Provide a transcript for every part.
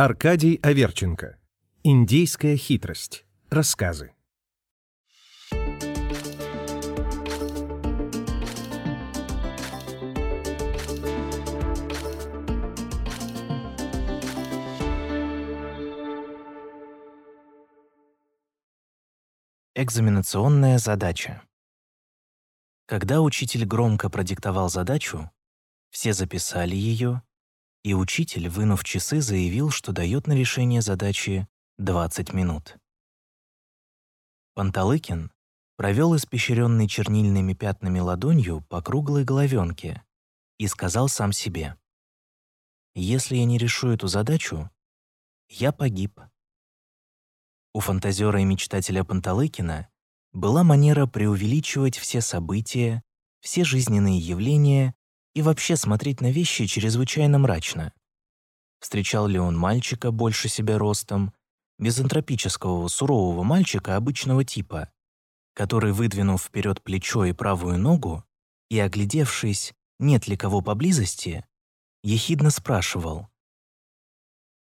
Аркадий Аверченко. Индейская хитрость. Рассказы. Экзаменационная задача. Когда учитель громко продиктовал задачу, все записали ее, и учитель, вынув часы, заявил, что дает на решение задачи 20 минут. Панталыкин провел испещренный чернильными пятнами ладонью по круглой головенке и сказал сам себе, «Если я не решу эту задачу, я погиб». У фантазера и мечтателя Панталыкина была манера преувеличивать все события, все жизненные явления и вообще смотреть на вещи чрезвычайно мрачно. Встречал ли он мальчика больше себя ростом, мизантропического сурового мальчика обычного типа, который, выдвинув вперед плечо и правую ногу и оглядевшись, нет ли кого поблизости, ехидно спрашивал.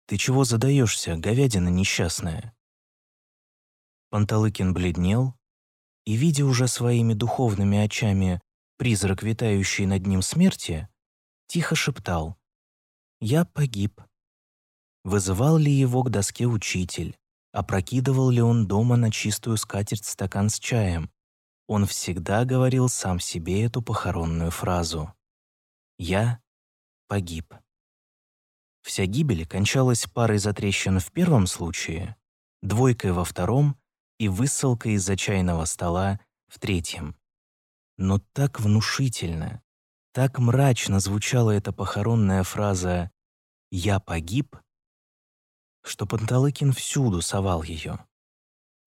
«Ты чего задаешься, говядина несчастная?» Панталыкин бледнел и, видя уже своими духовными очами призрак, витающий над ним смерти, тихо шептал «Я погиб». Вызывал ли его к доске учитель? Опрокидывал ли он дома на чистую скатерть стакан с чаем? Он всегда говорил сам себе эту похоронную фразу «Я погиб». Вся гибель кончалась парой затрещин в первом случае, двойкой во втором и высылкой из-за чайного стола в третьем. Но так внушительно, так мрачно звучала эта похоронная фраза «Я погиб», что Панталыкин всюду совал ее.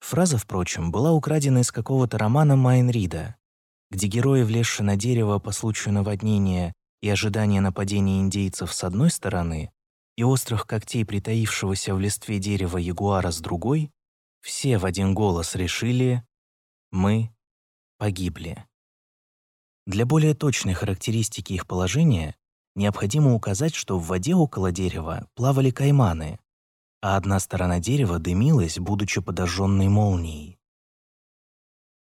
Фраза, впрочем, была украдена из какого-то романа Майнрида, где герои, влезшие на дерево по случаю наводнения и ожидания нападения индейцев с одной стороны и острых когтей притаившегося в листве дерева ягуара с другой, все в один голос решили «Мы погибли». Для более точной характеристики их положения необходимо указать, что в воде около дерева плавали кайманы, а одна сторона дерева дымилась, будучи подожженной молнией.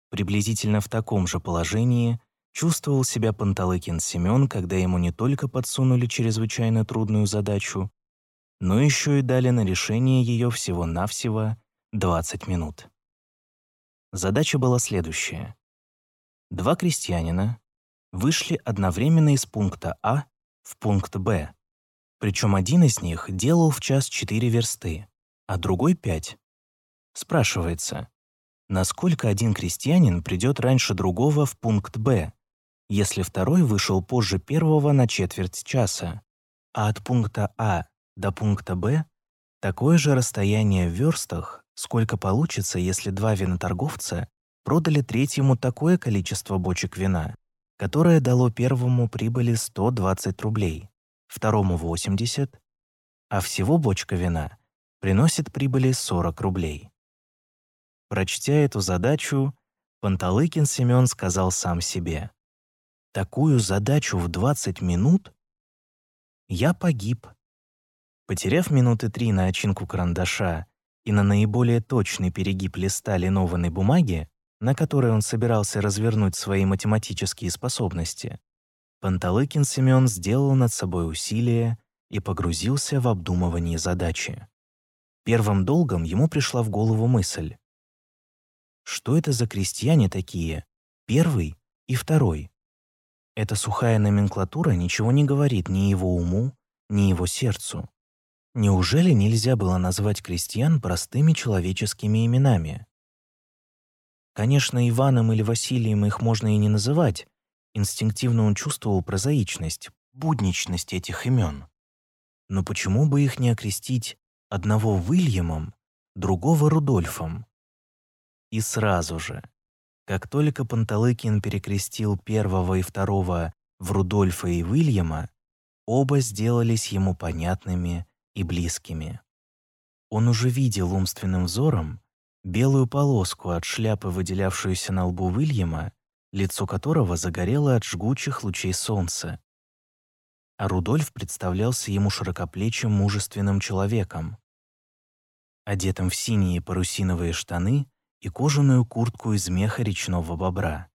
Приблизительно в таком же положении чувствовал себя Панталыкин Семен, когда ему не только подсунули чрезвычайно трудную задачу, но еще и дали на решение ее всего-навсего 20 минут. Задача была следующая. Два крестьянина вышли одновременно из пункта А в пункт Б, причем один из них делал в час 4 версты, а другой — 5. Спрашивается, насколько один крестьянин придет раньше другого в пункт Б, если второй вышел позже первого на четверть часа, а от пункта А до пункта Б такое же расстояние в верстах, сколько получится, если два виноторговца продали третьему такое количество бочек вина, которое дало первому прибыли 120 рублей, второму 80, а всего бочка вина приносит прибыли 40 рублей. Прочтя эту задачу, Панталыкин Семен сказал сам себе, «Такую задачу в 20 минут? Я погиб». Потеряв минуты три на очинку карандаша и на наиболее точный перегиб листа линованной бумаги, на которой он собирался развернуть свои математические способности, Панталыкин Семен сделал над собой усилие и погрузился в обдумывание задачи. Первым долгом ему пришла в голову мысль. Что это за крестьяне такие, первый и второй? Эта сухая номенклатура ничего не говорит ни его уму, ни его сердцу. Неужели нельзя было назвать крестьян простыми человеческими именами? Конечно, Иваном или Василием их можно и не называть, Инстинктивно он чувствовал прозаичность, будничность этих имен. Но почему бы их не окрестить одного Вильямом, другого Рудольфом? И сразу же, как только Панталыкин перекрестил первого и второго в Рудольфа и Вильяма, оба сделались ему понятными и близкими. Он уже видел умственным взором белую полоску от шляпы, выделявшуюся на лбу Вильяма, лицо которого загорело от жгучих лучей солнца. а Рудольф представлялся ему широкоплечим мужественным человеком, одетым в синие парусиновые штаны и кожаную куртку из меха речного бобра.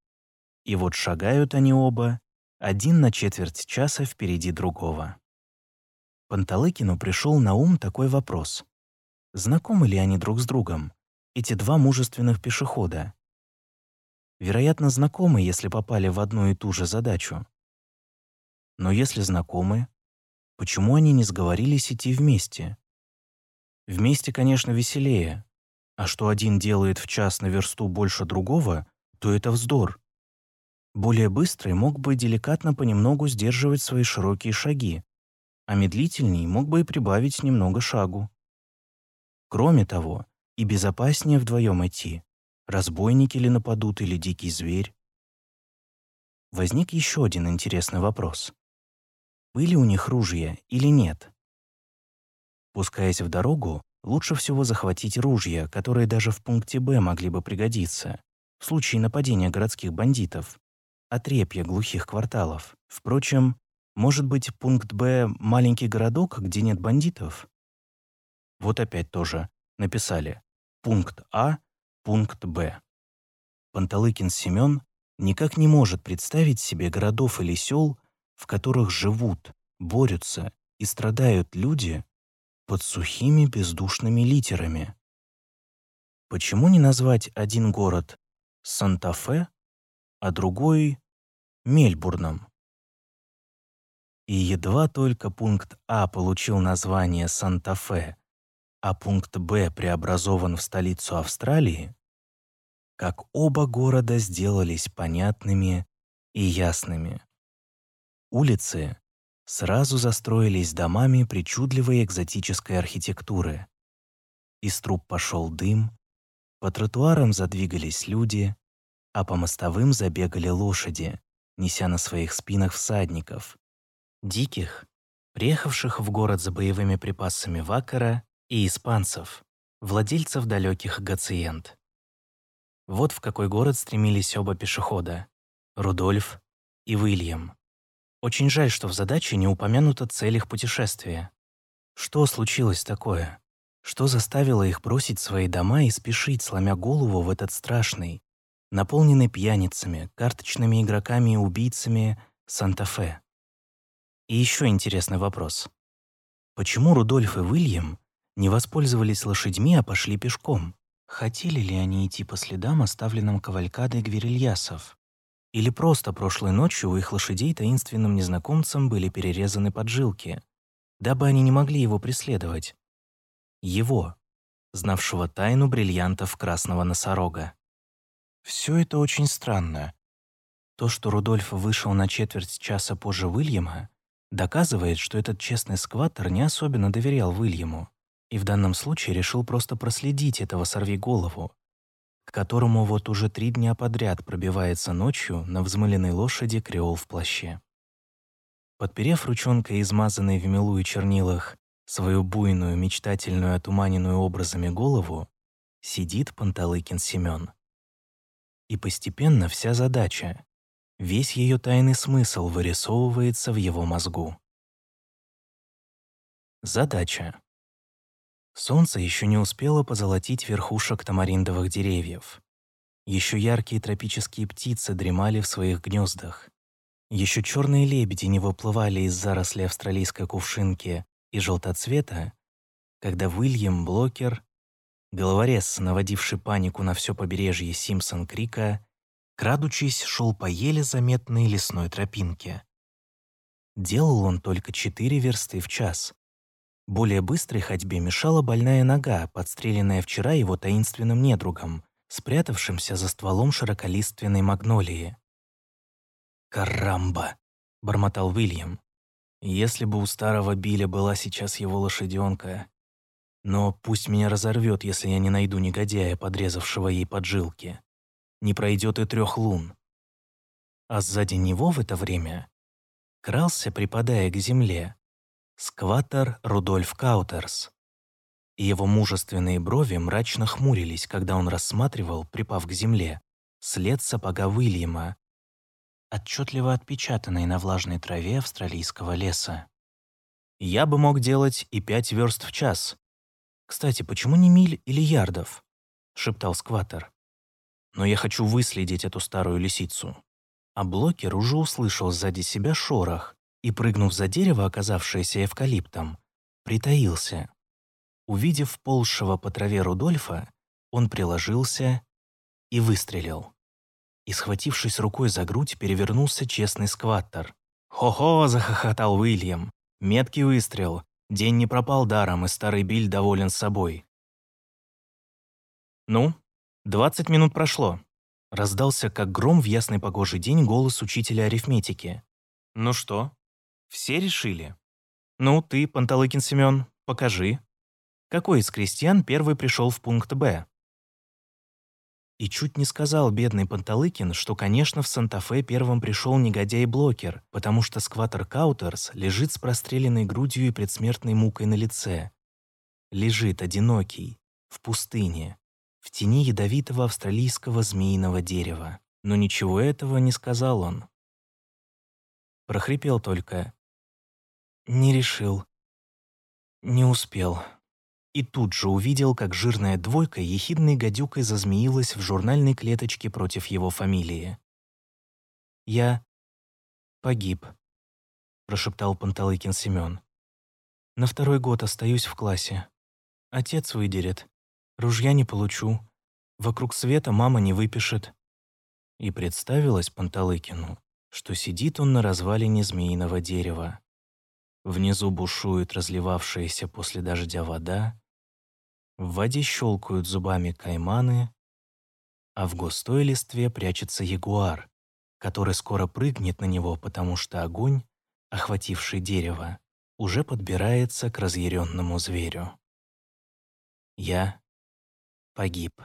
И вот шагают они оба, один на четверть часа впереди другого. Панталыкину пришел на ум такой вопрос. Знакомы ли они друг с другом, эти два мужественных пешехода? Вероятно, знакомы, если попали в одну и ту же задачу. Но если знакомы, почему они не сговорились идти вместе? Вместе, конечно, веселее. А что один делает в час на версту больше другого, то это вздор. Более быстрый мог бы деликатно понемногу сдерживать свои широкие шаги, а медлительней мог бы и прибавить немного шагу. Кроме того, и безопаснее вдвоем идти. Разбойники ли нападут или дикий зверь? Возник еще один интересный вопрос. Были у них ружья или нет? Пускаясь в дорогу, лучше всего захватить ружья, которые даже в пункте «Б» могли бы пригодиться, в случае нападения городских бандитов, отрепья глухих кварталов. Впрочем, может быть, пункт «Б» — маленький городок, где нет бандитов? Вот опять тоже написали пункт А, пункт Б. Панталыкин Семен никак не может представить себе городов или сел, в которых живут, борются и страдают люди под сухими бездушными литерами. Почему не назвать один город Санта-Фе, а другой Мельбурном? И едва только пункт А получил название Санта-Фе, а пункт Б преобразован в столицу Австралии, как оба города сделались понятными и ясными. Улицы сразу застроились домами причудливой экзотической архитектуры. Из труб пошел дым, по тротуарам задвигались люди, а по мостовым забегали лошади, неся на своих спинах всадников, диких, приехавших в город за боевыми припасами Вакара и испанцев, владельцев далеких гациент. Вот в какой город стремились оба пешехода — Рудольф и Уильям. Очень жаль, что в задаче не упомянута цель их путешествия. Что случилось такое? Что заставило их бросить свои дома и спешить, сломя голову в этот страшный, наполненный пьяницами, карточными игроками и убийцами Санта-Фе? И еще интересный вопрос. Почему Рудольф и Уильям не воспользовались лошадьми, а пошли пешком. Хотели ли они идти по следам, оставленным кавалькадой гверильясов? Или просто прошлой ночью у их лошадей таинственным незнакомцам были перерезаны поджилки, дабы они не могли его преследовать? Его, знавшего тайну бриллиантов красного носорога. Все это очень странно. То, что Рудольф вышел на четверть часа позже Уильяма, доказывает, что этот честный скваттер не особенно доверял Уильяму и в данном случае решил просто проследить этого сорвиголову, к которому вот уже три дня подряд пробивается ночью на взмыленной лошади креол в плаще. Подперев ручонкой, измазанной в мелу и чернилах, свою буйную, мечтательную, отуманенную образами голову, сидит Панталыкин Семен. И постепенно вся задача, весь ее тайный смысл вырисовывается в его мозгу. Задача. Солнце еще не успело позолотить верхушек тамариндовых деревьев. Еще яркие тропические птицы дремали в своих гнездах. Еще черные лебеди не выплывали из заросли австралийской кувшинки и желтоцвета, когда Уильям Блокер, головорез, наводивший панику на все побережье Симпсон-Крика, крадучись, шел по еле заметной лесной тропинке. Делал он только четыре версты в час, более быстрой ходьбе мешала больная нога, подстреленная вчера его таинственным недругом, спрятавшимся за стволом широколиственной магнолии. «Карамба!» — бормотал Уильям. «Если бы у старого Билля была сейчас его лошаденка. Но пусть меня разорвет, если я не найду негодяя, подрезавшего ей поджилки. Не пройдет и трех лун». А сзади него в это время крался, припадая к земле, скватер Рудольф Каутерс. Его мужественные брови мрачно хмурились, когда он рассматривал, припав к земле, след сапога Уильяма, отчетливо отпечатанной на влажной траве австралийского леса. Я бы мог делать и пять верст в час. Кстати, почему не миль или ярдов? шептал скватер. Но я хочу выследить эту старую лисицу. А Блокер уже услышал сзади себя шорох и, прыгнув за дерево, оказавшееся эвкалиптом, притаился. Увидев ползшего по траве Рудольфа, он приложился и выстрелил. И, схватившись рукой за грудь, перевернулся честный скваттер. «Хо-хо!» — захохотал Уильям. Меткий выстрел. День не пропал даром, и старый Биль доволен собой. «Ну, двадцать минут прошло», — раздался, как гром в ясный погожий день, голос учителя арифметики. «Ну что, все решили? Ну, ты, Панталыкин Семен, покажи. Какой из крестьян первый пришел в пункт «Б»?» И чуть не сказал бедный Панталыкин, что, конечно, в Санта-Фе первым пришел негодяй-блокер, потому что скватер Каутерс лежит с простреленной грудью и предсмертной мукой на лице. Лежит одинокий, в пустыне, в тени ядовитого австралийского змеиного дерева. Но ничего этого не сказал он. Прохрипел только. «Не решил. Не успел» и тут же увидел, как жирная двойка ехидной гадюкой зазмеилась в журнальной клеточке против его фамилии. «Я погиб», — прошептал Панталыкин Семен. «На второй год остаюсь в классе. Отец выдерет. Ружья не получу. Вокруг света мама не выпишет». И представилось Панталыкину, что сидит он на развалине змеиного дерева. Внизу бушует разливавшаяся после дождя вода, в воде щелкают зубами кайманы, а в густой листве прячется ягуар, который скоро прыгнет на него, потому что огонь, охвативший дерево, уже подбирается к разъяренному зверю. Я погиб.